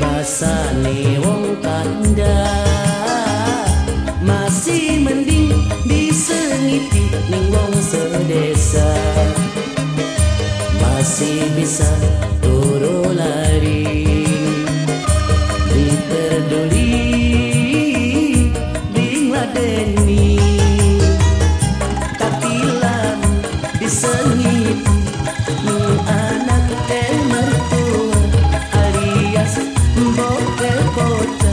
basane wong tanda. Masih mending disengiti ning wong sedesa. Masih bisa tuh go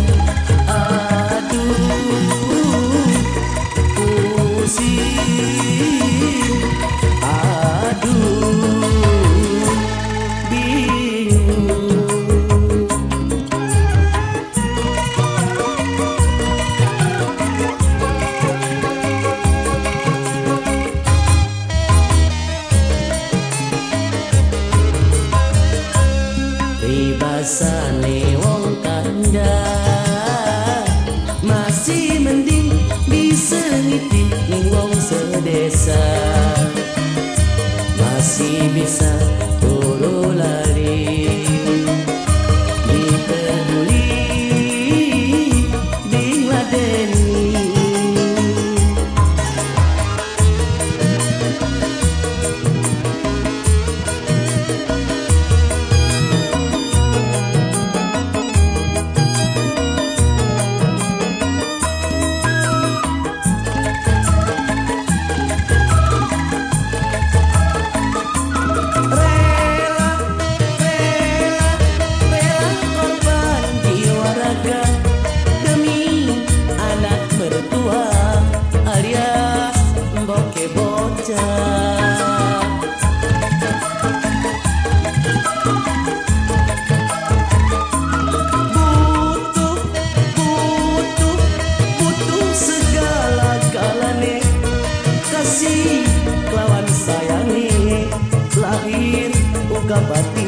pati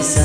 bisa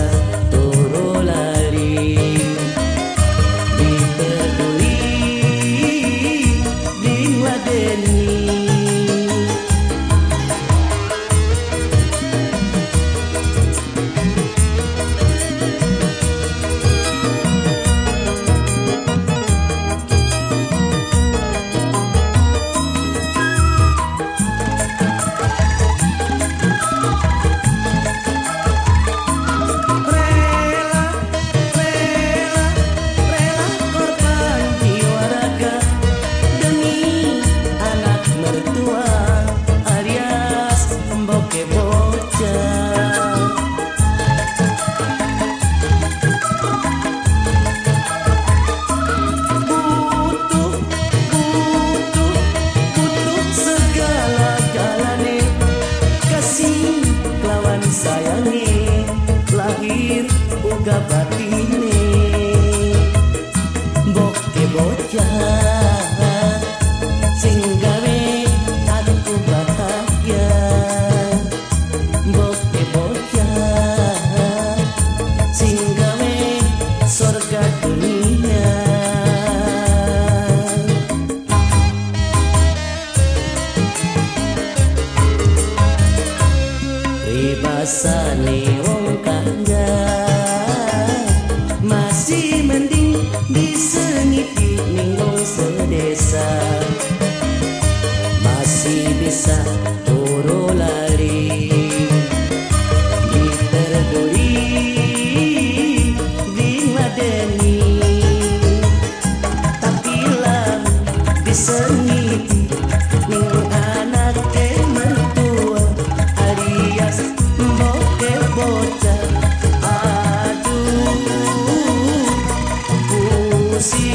hingga see See.